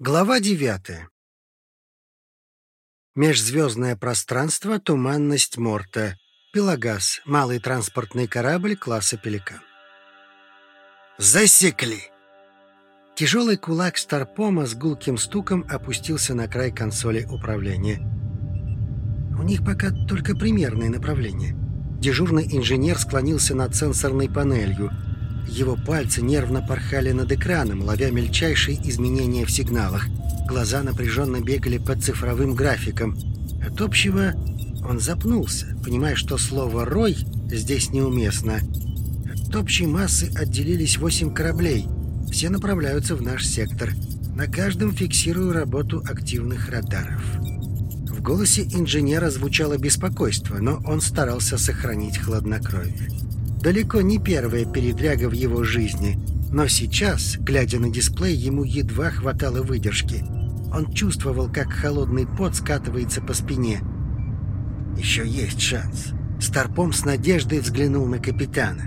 Глава девятая. Межзвездное пространство, туманность Морта. Пелагас. Малый транспортный корабль класса «Пеликан». Засекли! Тяжелый кулак Старпома с гулким стуком опустился на край консоли управления. У них пока только примерное направление. Дежурный инженер склонился над сенсорной панелью — его пальцы нервно порхали над экраном, ловя мельчайшие изменения в сигналах. Глаза напряженно бегали по цифровым графикам. От общего он запнулся, понимая, что слово «рой» здесь неуместно. От общей массы отделились восемь кораблей. Все направляются в наш сектор. На каждом фиксирую работу активных радаров. В голосе инженера звучало беспокойство, но он старался сохранить хладнокровие далеко не первая передряга в его жизни, но сейчас, глядя на дисплей, ему едва хватало выдержки. Он чувствовал, как холодный пот скатывается по спине. «Еще есть шанс». Старпом с надеждой взглянул на капитана.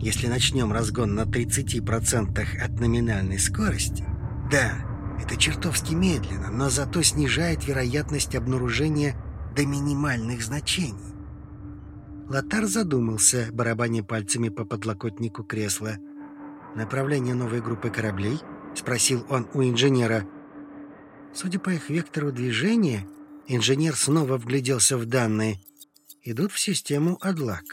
«Если начнем разгон на 30% от номинальной скорости...» «Да, это чертовски медленно, но зато снижает вероятность обнаружения до минимальных значений. Лотар задумался, барабаня пальцами по подлокотнику кресла. «Направление новой группы кораблей?» — спросил он у инженера. Судя по их вектору движения, инженер снова вгляделся в данные. Идут в систему «Адлак».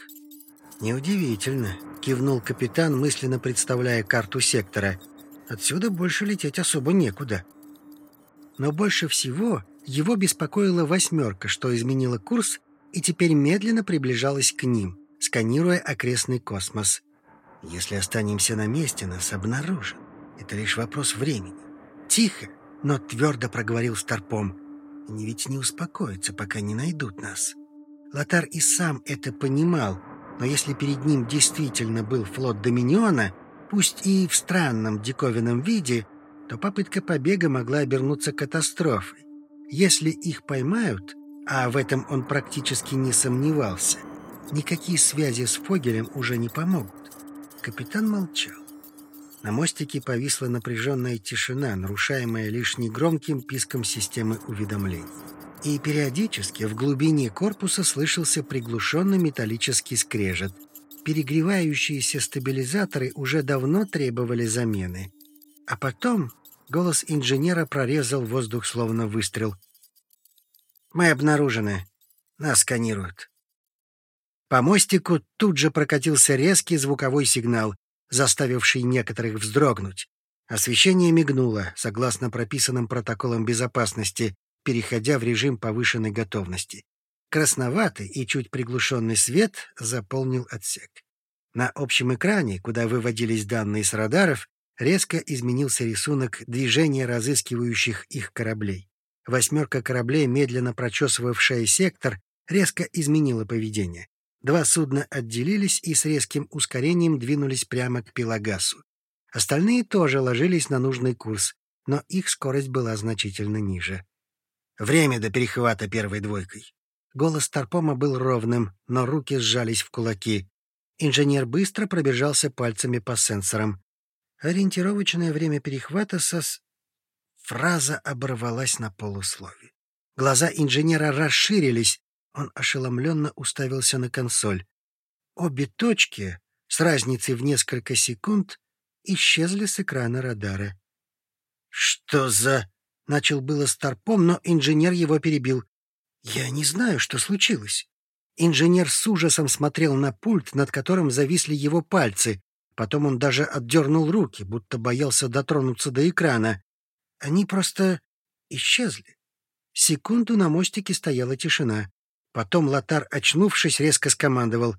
«Неудивительно», — кивнул капитан, мысленно представляя карту сектора. «Отсюда больше лететь особо некуда». Но больше всего его беспокоила восьмерка, что изменила курс и теперь медленно приближалась к ним, сканируя окрестный космос. «Если останемся на месте, нас обнаружат. Это лишь вопрос времени. Тихо, но твердо проговорил Старпом. Они ведь не успокоятся, пока не найдут нас. Лотар и сам это понимал, но если перед ним действительно был флот Доминиона, пусть и в странном диковинном виде, то попытка побега могла обернуться катастрофой. Если их поймают, а в этом он практически не сомневался. Никакие связи с Фогелем уже не помогут. Капитан молчал. На мостике повисла напряженная тишина, нарушаемая лишь негромким писком системы уведомлений. И периодически в глубине корпуса слышался приглушенный металлический скрежет. Перегревающиеся стабилизаторы уже давно требовали замены. А потом голос инженера прорезал воздух словно выстрел — мы обнаружены. Нас сканируют. По мостику тут же прокатился резкий звуковой сигнал, заставивший некоторых вздрогнуть. Освещение мигнуло, согласно прописанным протоколам безопасности, переходя в режим повышенной готовности. Красноватый и чуть приглушенный свет заполнил отсек. На общем экране, куда выводились данные с радаров, резко изменился рисунок движения разыскивающих их кораблей. Восьмерка кораблей, медленно прочесывавшая сектор, резко изменила поведение. Два судна отделились и с резким ускорением двинулись прямо к Пелагасу. Остальные тоже ложились на нужный курс, но их скорость была значительно ниже. Время до перехвата первой двойкой. Голос Тарпома был ровным, но руки сжались в кулаки. Инженер быстро пробежался пальцами по сенсорам. Ориентировочное время перехвата со... Фраза оборвалась на полуслове. Глаза инженера расширились. Он ошеломленно уставился на консоль. Обе точки, с разницей в несколько секунд, исчезли с экрана радара. «Что за...» — начал было Старпом, но инженер его перебил. «Я не знаю, что случилось». Инженер с ужасом смотрел на пульт, над которым зависли его пальцы. Потом он даже отдернул руки, будто боялся дотронуться до экрана. Они просто исчезли. Секунду на мостике стояла тишина. Потом Лотар, очнувшись, резко скомандовал.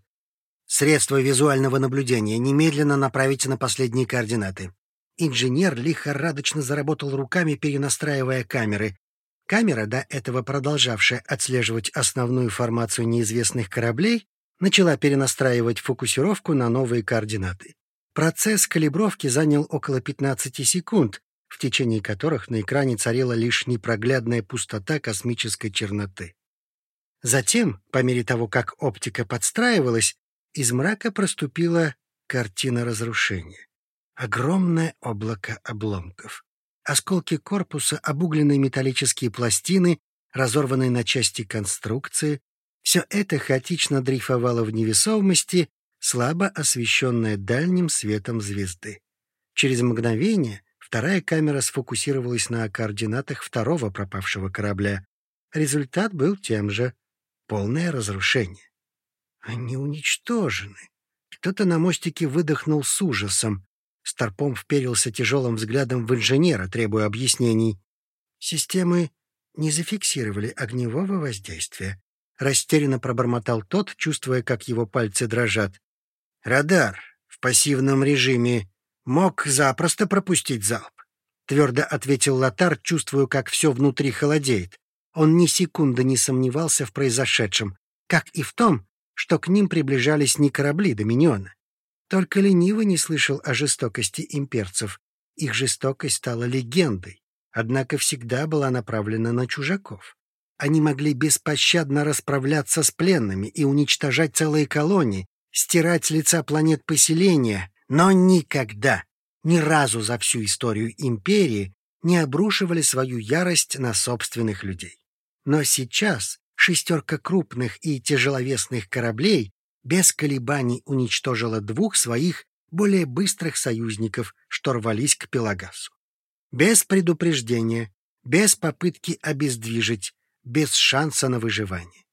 «Средства визуального наблюдения немедленно направить на последние координаты». Инженер лихорадочно заработал руками, перенастраивая камеры. Камера, до этого продолжавшая отслеживать основную формацию неизвестных кораблей, начала перенастраивать фокусировку на новые координаты. Процесс калибровки занял около 15 секунд, в течение которых на экране царила лишь непроглядная пустота космической черноты. Затем, по мере того, как оптика подстраивалась, из мрака проступила картина разрушения. Огромное облако обломков. Осколки корпуса, обугленные металлические пластины, разорванные на части конструкции — все это хаотично дрейфовало в невесомости, слабо освещенное дальним светом звезды. Через мгновение вторая камера сфокусировалась на координатах второго пропавшего корабля. Результат был тем же — полное разрушение. Они уничтожены. Кто-то на мостике выдохнул с ужасом. Старпом вперился тяжелым взглядом в инженера, требуя объяснений. Системы не зафиксировали огневого воздействия. Растерянно пробормотал тот, чувствуя, как его пальцы дрожат. Радар в пассивном режиме мог запросто пропустить залп. Твердо ответил Лотар, чувствуя, как все внутри холодеет. Он ни секунды не сомневался в произошедшем, как и в том, что к ним приближались не корабли Доминиона. Только лениво не слышал о жестокости имперцев. Их жестокость стала легендой, однако всегда была направлена на чужаков. Они могли беспощадно расправляться с пленными и уничтожать целые колонии, стирать с лица планет поселения, но никогда, ни разу за всю историю империи не обрушивали свою ярость на собственных людей. Но сейчас шестерка крупных и тяжеловесных кораблей без колебаний уничтожила двух своих более быстрых союзников, что рвались к Пелагасу. Без предупреждения, без попытки обездвижить, без шанса на выживание.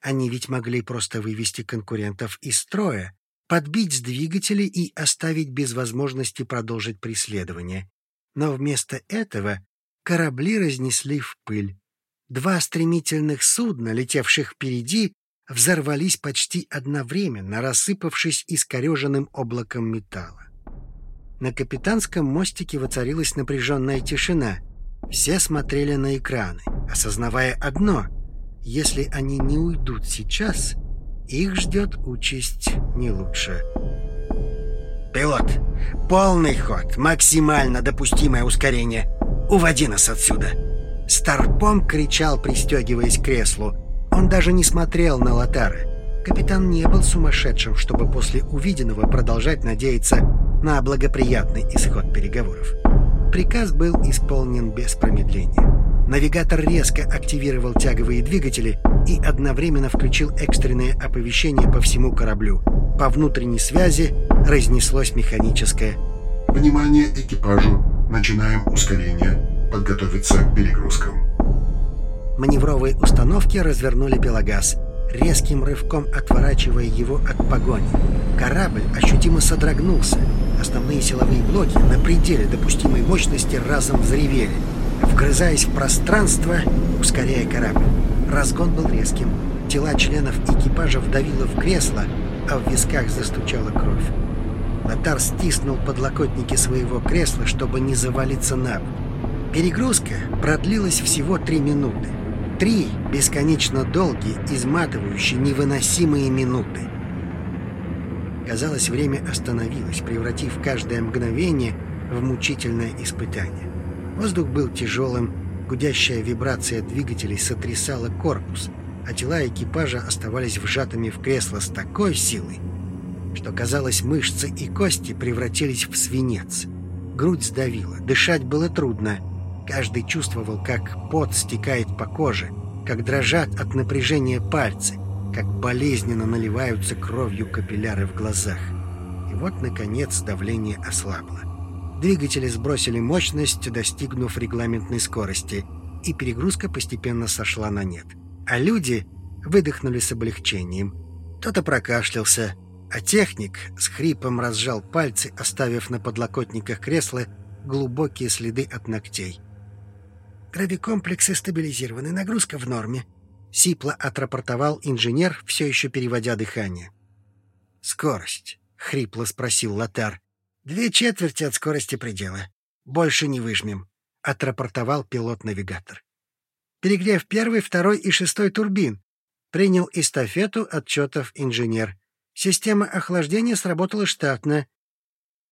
Они ведь могли просто вывести конкурентов из строя, подбить двигатели и оставить без возможности продолжить преследование. Но вместо этого корабли разнесли в пыль. Два стремительных судна, летевших впереди, взорвались почти одновременно, рассыпавшись искореженным облаком металла. На капитанском мостике воцарилась напряженная тишина. Все смотрели на экраны, осознавая одно — если они не уйдут сейчас, их ждет участь не лучше. «Пилот, полный ход, максимально допустимое ускорение. Уводи нас отсюда!» Старпом кричал, пристегиваясь к креслу. Он даже не смотрел на Лотара. Капитан не был сумасшедшим, чтобы после увиденного продолжать надеяться на благоприятный исход переговоров. Приказ был исполнен без промедления. Навигатор резко активировал тяговые двигатели и одновременно включил экстренное оповещение по всему кораблю. По внутренней связи разнеслось механическое «Внимание экипажу! Начинаем ускорение. Подготовиться к перегрузкам». Маневровые установки развернули Пелагас, резким рывком отворачивая его от погони. Корабль ощутимо содрогнулся. Основные силовые блоки на пределе допустимой мощности разом взревели, вгрызаясь в пространство, ускоряя корабль. Разгон был резким. Тела членов экипажа вдавило в кресло, а в висках застучала кровь. Лотар стиснул подлокотники своего кресла, чтобы не завалиться на бок. Перегрузка продлилась всего три минуты. Три бесконечно долгие, изматывающие, невыносимые минуты. Казалось, время остановилось, превратив каждое мгновение в мучительное испытание. Воздух был тяжелым, гудящая вибрация двигателей сотрясала корпус, а тела экипажа оставались вжатыми в кресло с такой силой, что, казалось, мышцы и кости превратились в свинец. Грудь сдавила, дышать было трудно — Каждый чувствовал, как пот стекает по коже, как дрожат от напряжения пальцы, как болезненно наливаются кровью капилляры в глазах. И вот, наконец, давление ослабло. Двигатели сбросили мощность, достигнув регламентной скорости, и перегрузка постепенно сошла на нет. А люди выдохнули с облегчением. Кто-то прокашлялся, а техник с хрипом разжал пальцы, оставив на подлокотниках кресла глубокие следы от ногтей. Гравикомплексы стабилизированы, нагрузка в норме. Сипло отрапортовал инженер, все еще переводя дыхание. «Скорость?» — хрипло спросил Лотар. «Две четверти от скорости предела. Больше не выжмем», — отрапортовал пилот-навигатор. «Перегрев первый, второй и шестой турбин», — принял эстафету отчетов инженер. «Система охлаждения сработала штатно».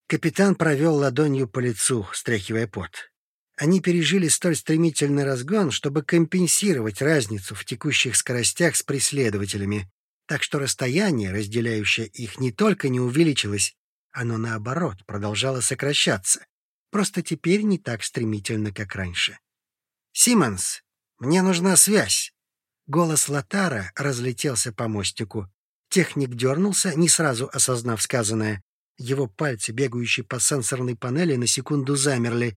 Капитан провел ладонью по лицу, стряхивая пот. Они пережили столь стремительный разгон, чтобы компенсировать разницу в текущих скоростях с преследователями, так что расстояние, разделяющее их, не только не увеличилось, оно, наоборот, продолжало сокращаться. просто теперь не так стремительно, как раньше. «Симмонс, мне нужна связь!» Голос Латара разлетелся по мостику. Техник дернулся, не сразу осознав сказанное. Его пальцы, бегающие по сенсорной панели, на секунду замерли.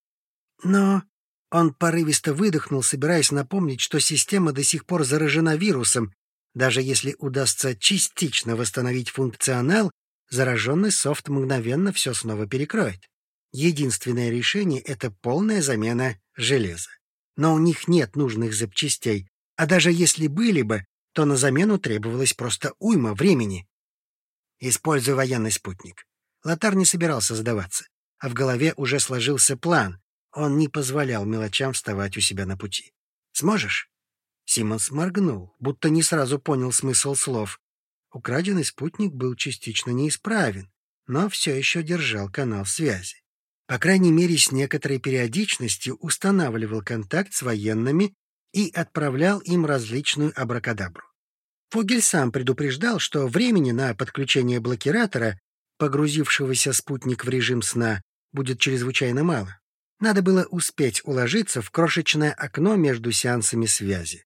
Но он порывисто выдохнул, собираясь напомнить, что система до сих пор заражена вирусом. Даже если удастся частично восстановить функционал, зараженный софт мгновенно все снова перекроет. Единственное решение — это полная замена железа. Но у них нет нужных запчастей, а даже если были бы, то на замену требовалось просто уйма времени. Используй военный спутник. Лотар не собирался сдаваться, а в голове уже сложился план. Он не позволял мелочам вставать у себя на пути. «Сможешь?» Симмонс моргнул, будто не сразу понял смысл слов. Украденный спутник был частично неисправен, но все еще держал канал связи. По крайней мере, с некоторой периодичностью устанавливал контакт с военными и отправлял им различную абракадабру. Фогель сам предупреждал, что времени на подключение блокиратора, погрузившегося спутник в режим сна, будет чрезвычайно мало. Надо было успеть уложиться в крошечное окно между сеансами связи.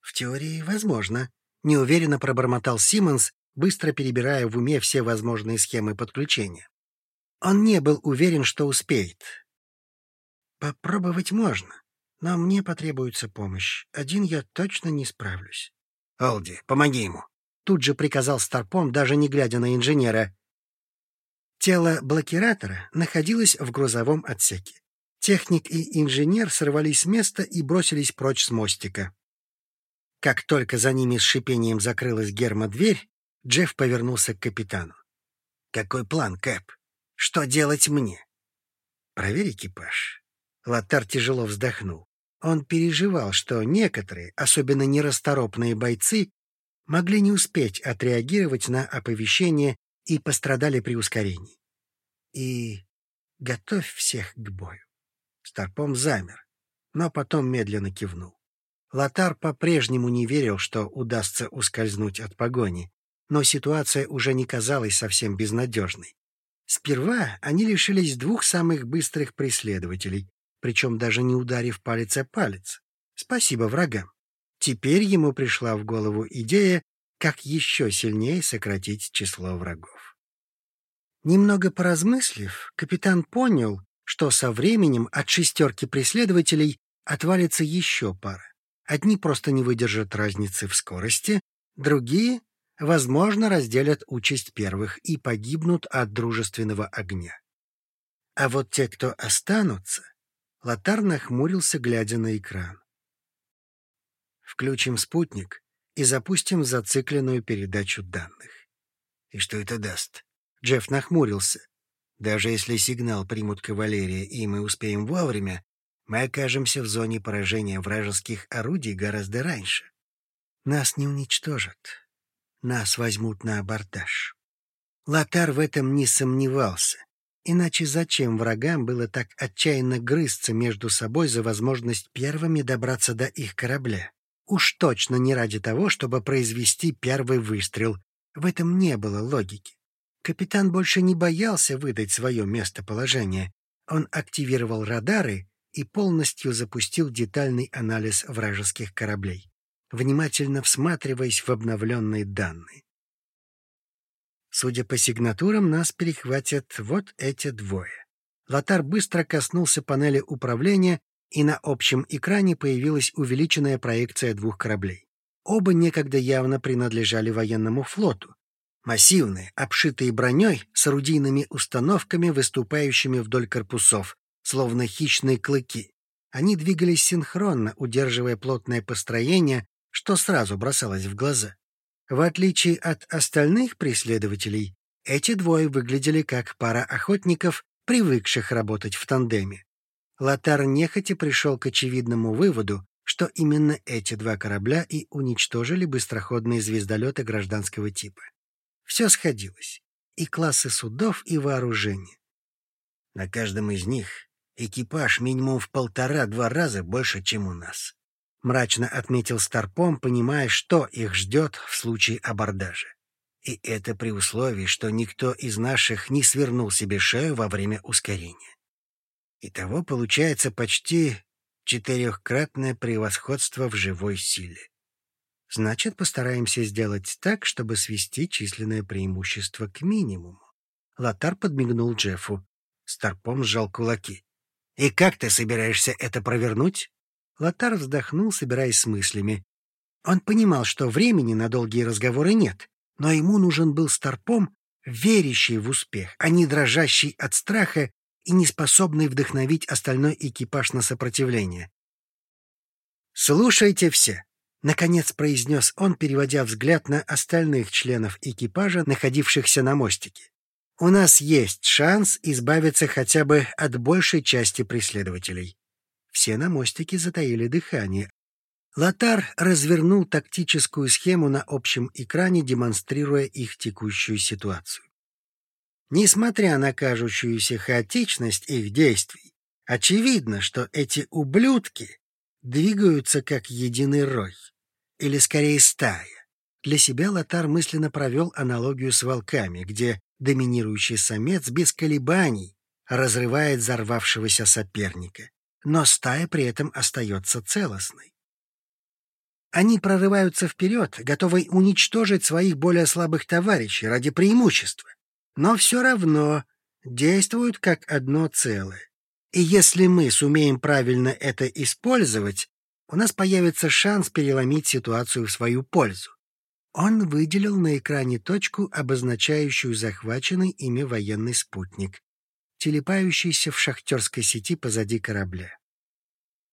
«В теории возможно», — неуверенно пробормотал Симмонс, быстро перебирая в уме все возможные схемы подключения. Он не был уверен, что успеет. «Попробовать можно, но мне потребуется помощь. Один я точно не справлюсь». «Олди, помоги ему!» Тут же приказал Старпом, даже не глядя на инженера. Тело блокиратора находилось в грузовом отсеке. Техник и инженер сорвались с места и бросились прочь с мостика. Как только за ними с шипением закрылась гермодверь, Джефф повернулся к капитану. «Какой план, Кэп? Что делать мне?» «Проверь экипаж». Лотар тяжело вздохнул. Он переживал, что некоторые, особенно нерасторопные бойцы, могли не успеть отреагировать на оповещение и пострадали при ускорении. И готовь всех к бою. Старпом замер, но потом медленно кивнул. Лотар по-прежнему не верил, что удастся ускользнуть от погони, но ситуация уже не казалась совсем безнадежной. Сперва они лишились двух самых быстрых преследователей, причем даже не ударив палец о палец. Спасибо врагам. Теперь ему пришла в голову идея, как еще сильнее сократить число врагов. Немного поразмыслив, капитан понял, что со временем от шестерки преследователей отвалится еще пара. Одни просто не выдержат разницы в скорости, другие, возможно, разделят участь первых и погибнут от дружественного огня. А вот те, кто останутся, Лотар нахмурился, глядя на экран. Включим спутник и запустим зацикленную передачу данных. И что это даст? Джефф нахмурился. Даже если сигнал примут кавалерия и мы успеем вовремя, мы окажемся в зоне поражения вражеских орудий гораздо раньше. Нас не уничтожат. Нас возьмут на абордаж. Лотар в этом не сомневался. Иначе зачем врагам было так отчаянно грызться между собой за возможность первыми добраться до их корабля? Уж точно не ради того, чтобы произвести первый выстрел. В этом не было логики. Капитан больше не боялся выдать свое местоположение. Он активировал радары и полностью запустил детальный анализ вражеских кораблей, внимательно всматриваясь в обновленные данные. Судя по сигнатурам, нас перехватят вот эти двое. Лотар быстро коснулся панели управления, и на общем экране появилась увеличенная проекция двух кораблей. Оба некогда явно принадлежали военному флоту. Массивные, обшитые броней, с орудийными установками, выступающими вдоль корпусов, словно хищные клыки. Они двигались синхронно, удерживая плотное построение, что сразу бросалось в глаза. В отличие от остальных преследователей, эти двое выглядели как пара охотников, привыкших работать в тандеме. Лотар нехотя пришел к очевидному выводу, что именно эти два корабля и уничтожили быстроходные звездолеты гражданского типа. Все сходилось. И классы судов, и вооружение. На каждом из них экипаж минимум в полтора-два раза больше, чем у нас. — мрачно отметил Старпом, понимая, что их ждет в случае абордажа. И это при условии, что никто из наших не свернул себе шею во время ускорения. Итого получается почти четырехкратное превосходство в живой силе. Значит, постараемся сделать так, чтобы свести численное преимущество к минимуму. Лотар подмигнул Джеффу. Старпом сжал кулаки. «И как ты собираешься это провернуть?» Лотар вздохнул, собираясь с мыслями. Он понимал, что времени на долгие разговоры нет, но ему нужен был Старпом, верящий в успех, а не дрожащий от страха и не способный вдохновить остальной экипаж на сопротивление. «Слушайте все», — наконец произнес он, переводя взгляд на остальных членов экипажа, находившихся на мостике. «У нас есть шанс избавиться хотя бы от большей части преследователей». Все на мостике затаили дыхание. Лотар развернул тактическую схему на общем экране, демонстрируя их текущую ситуацию. Несмотря на кажущуюся хаотичность их действий, очевидно, что эти ублюдки двигаются как единый рой, или скорее стая. Для себя Лотар мысленно провел аналогию с волками, где доминирующий самец без колебаний разрывает взорвавшегося соперника, но стая при этом остается целостной. Они прорываются вперед, готовые уничтожить своих более слабых товарищей ради преимущества но все равно действуют как одно целое. И если мы сумеем правильно это использовать, у нас появится шанс переломить ситуацию в свою пользу. Он выделил на экране точку, обозначающую захваченный ими военный спутник, телепающийся в шахтерской сети позади корабля.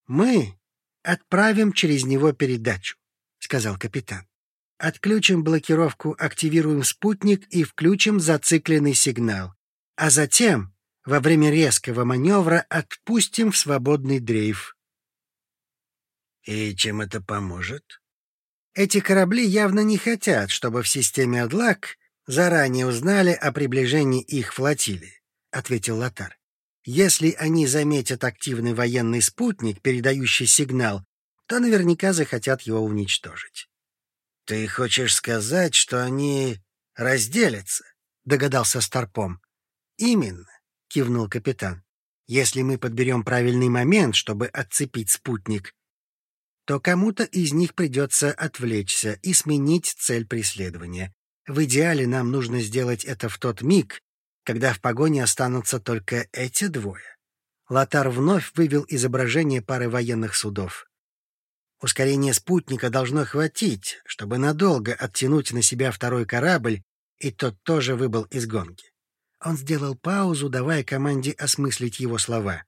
«Мы отправим через него передачу», — сказал капитан. Отключим блокировку, активируем спутник и включим зацикленный сигнал. А затем, во время резкого маневра, отпустим в свободный дрейф. И чем это поможет? Эти корабли явно не хотят, чтобы в системе Адлак заранее узнали о приближении их флотилии, ответил Лотар. Если они заметят активный военный спутник, передающий сигнал, то наверняка захотят его уничтожить. «Ты хочешь сказать, что они разделятся?» — догадался Старпом. «Именно», — кивнул капитан. «Если мы подберем правильный момент, чтобы отцепить спутник, то кому-то из них придется отвлечься и сменить цель преследования. В идеале нам нужно сделать это в тот миг, когда в погоне останутся только эти двое». Лотар вновь вывел изображение пары военных судов. Ускорение спутника должно хватить, чтобы надолго оттянуть на себя второй корабль, и тот тоже выбыл из гонки. Он сделал паузу, давая команде осмыслить его слова.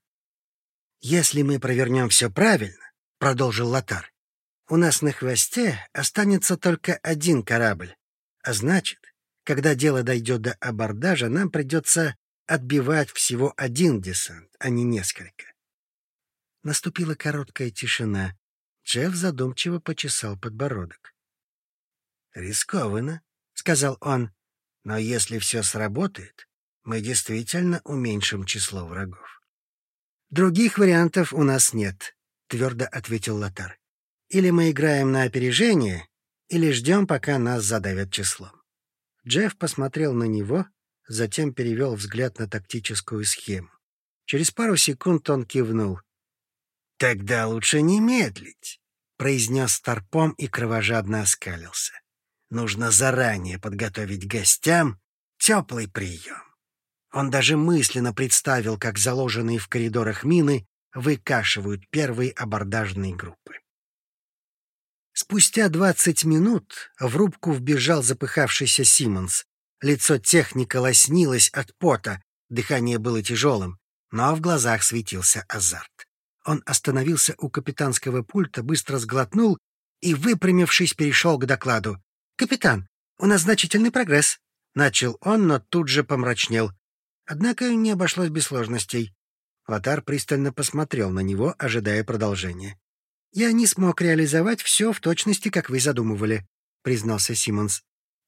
«Если мы провернем все правильно», — продолжил Лотар, — «у нас на хвосте останется только один корабль. А значит, когда дело дойдет до абордажа, нам придется отбивать всего один десант, а не несколько». Наступила короткая тишина. Джефф задумчиво почесал подбородок. «Рискованно», — сказал он, — «но если все сработает, мы действительно уменьшим число врагов». «Других вариантов у нас нет», — твердо ответил Лотар. «Или мы играем на опережение, или ждем, пока нас задавят числом». Джефф посмотрел на него, затем перевел взгляд на тактическую схему. Через пару секунд он кивнул. «Тогда лучше не медлить произнес Старпом и кровожадно оскалился. Нужно заранее подготовить гостям теплый прием. Он даже мысленно представил, как заложенные в коридорах мины выкашивают первые абордажные группы. Спустя двадцать минут в рубку вбежал запыхавшийся Симмонс. Лицо техника лоснилось от пота, дыхание было тяжелым, но в глазах светился азарт. Он остановился у капитанского пульта, быстро сглотнул и, выпрямившись, перешел к докладу. «Капитан, у нас значительный прогресс», — начал он, но тут же помрачнел. Однако не обошлось без сложностей. Лотар пристально посмотрел на него, ожидая продолжения. «Я не смог реализовать все в точности, как вы задумывали», — признался Симмонс.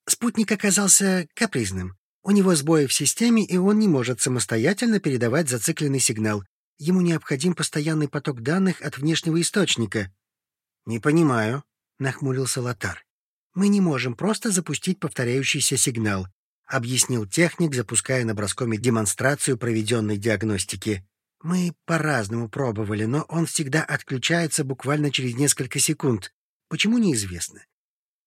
«Спутник оказался капризным. У него сбои в системе, и он не может самостоятельно передавать зацикленный сигнал. Ему необходим постоянный поток данных от внешнего источника. Не понимаю, нахмурился Лотар. Мы не можем просто запустить повторяющийся сигнал, объяснил техник, запуская на броскоме демонстрацию проведенной диагностики. Мы по-разному пробовали, но он всегда отключается буквально через несколько секунд. Почему неизвестно.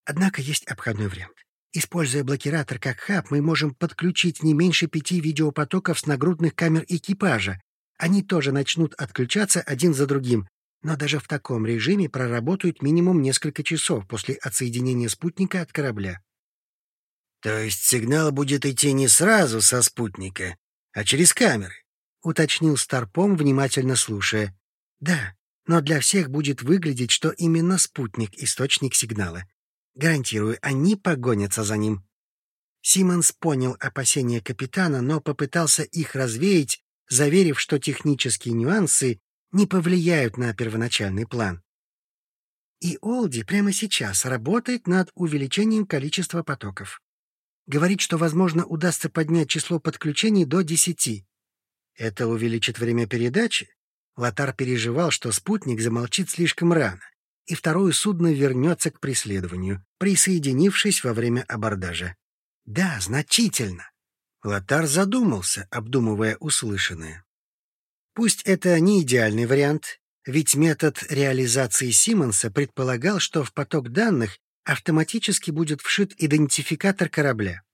Однако есть обходной вариант. Используя блокиратор как хаб, мы можем подключить не меньше пяти видеопотоков с нагрудных камер экипажа. Они тоже начнут отключаться один за другим, но даже в таком режиме проработают минимум несколько часов после отсоединения спутника от корабля. То есть сигнал будет идти не сразу со спутника, а через камеры, уточнил Старпом, внимательно слушая. Да, но для всех будет выглядеть, что именно спутник — источник сигнала. Гарантирую, они погонятся за ним. Симмонс понял опасения капитана, но попытался их развеять, заверив, что технические нюансы не повлияют на первоначальный план. И Олди прямо сейчас работает над увеличением количества потоков. Говорит, что, возможно, удастся поднять число подключений до десяти. Это увеличит время передачи? Лотар переживал, что спутник замолчит слишком рано, и второе судно вернется к преследованию, присоединившись во время абордажа. Да, значительно. Лотар задумался, обдумывая услышанное. Пусть это не идеальный вариант, ведь метод реализации Симмонса предполагал, что в поток данных автоматически будет вшит идентификатор корабля.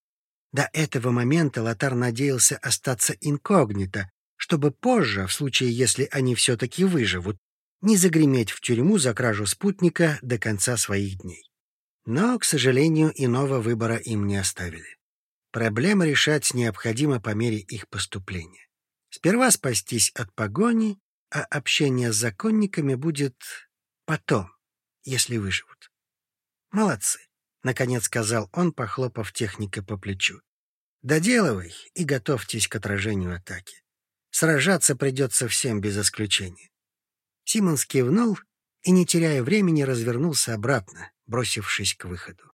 До этого момента Лотар надеялся остаться инкогнито, чтобы позже, в случае, если они все-таки выживут, не загреметь в тюрьму за кражу спутника до конца своих дней. Но, к сожалению, иного выбора им не оставили. Проблемы решать необходимо по мере их поступления. Сперва спастись от погони, а общение с законниками будет потом, если выживут. Молодцы, — наконец сказал он, похлопав техника по плечу. Доделывай и готовьтесь к отражению атаки. Сражаться придется всем без исключения. Симонс кивнул и, не теряя времени, развернулся обратно, бросившись к выходу.